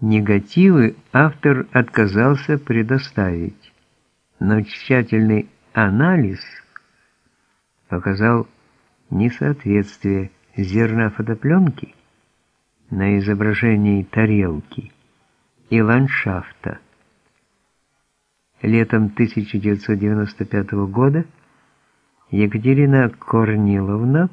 Негативы автор отказался предоставить, но тщательный анализ показал несоответствие зерна фотопленки на изображении тарелки и ландшафта. Летом 1995 года Екатерина Корниловна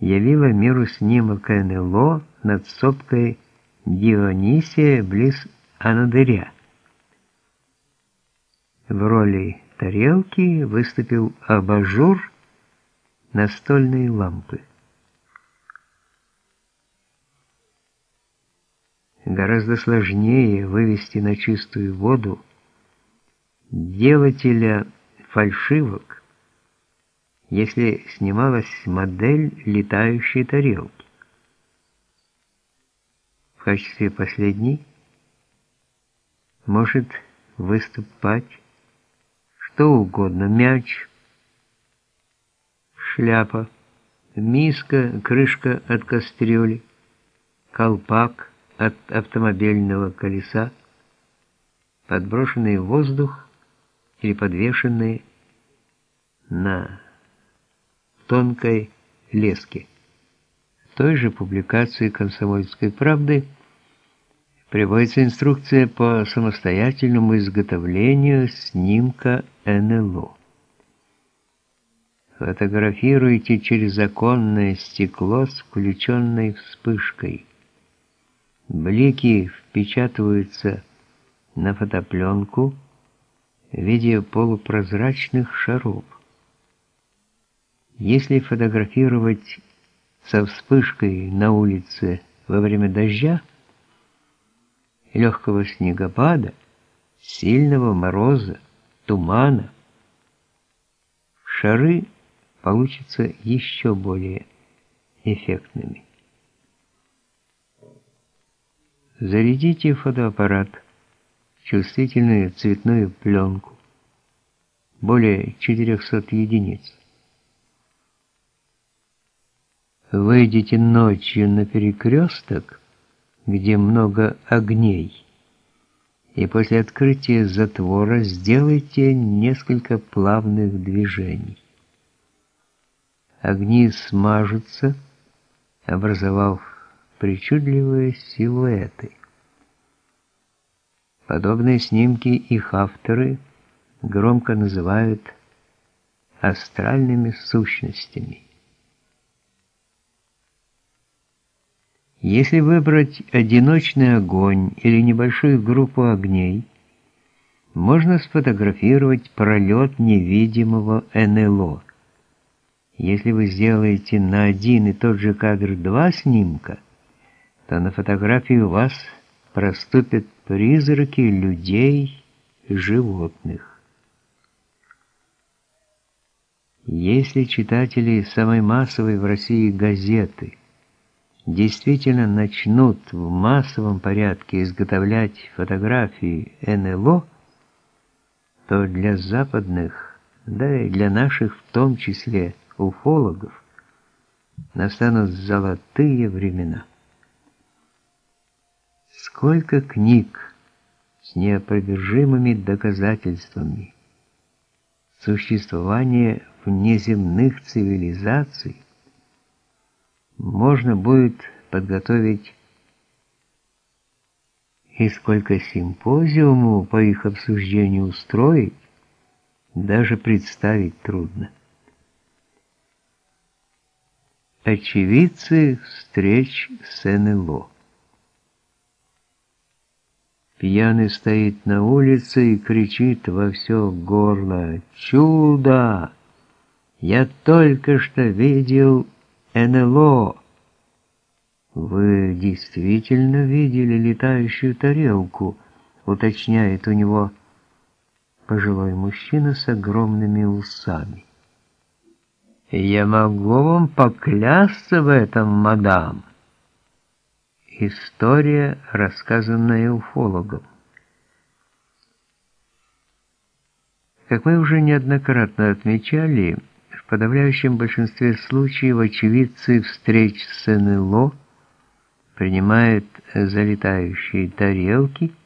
явила миру снимок НЛО над сопкой Дионисия близ Анадыря. В роли тарелки выступил абажур настольной лампы. Гораздо сложнее вывести на чистую воду делателя фальшивок, если снималась модель летающей тарелки. Качестве последней? Может выступать? Что угодно, мяч, шляпа, миска, крышка от кастрюли, колпак от автомобильного колеса, подброшенный в воздух или подвешенные на тонкой леске. Той же публикации «Комсомольской правды» приводится инструкция по самостоятельному изготовлению снимка НЛО. Фотографируйте через оконное стекло с включенной вспышкой. Блики впечатываются на фотопленку в виде полупрозрачных шаров. Если фотографировать со вспышкой на улице во время дождя, легкого снегопада, сильного мороза, тумана, шары получатся еще более эффектными. Зарядите фотоаппарат, чувствительную цветную пленку, более 400 единиц. Выйдите ночью на перекресток, где много огней, и после открытия затвора сделайте несколько плавных движений. Огни смажутся, образовав причудливые силуэты. Подобные снимки их авторы громко называют астральными сущностями. Если выбрать одиночный огонь или небольшую группу огней, можно сфотографировать пролет невидимого НЛО. Если вы сделаете на один и тот же кадр два снимка, то на фотографии у вас проступят призраки людей животных. Если читатели самой массовой в России газеты действительно начнут в массовом порядке изготовлять фотографии НЛО, то для западных, да и для наших в том числе уфологов, настанут золотые времена. Сколько книг с неопровержимыми доказательствами существования внеземных цивилизаций можно будет подготовить и сколько симпозиумов по их обсуждению устроить, даже представить трудно. Очевидцы встреч с НЛО Пьяный стоит на улице и кричит во все горло «Чудо! Я только что видел НЛО!» «Вы действительно видели летающую тарелку?» уточняет у него пожилой мужчина с огромными усами. «Я могу вам поклясться в этом, мадам!» История, рассказанная уфологом. Как мы уже неоднократно отмечали, в подавляющем большинстве случаев очевидцы встреч с НЛО принимает залетающие тарелки –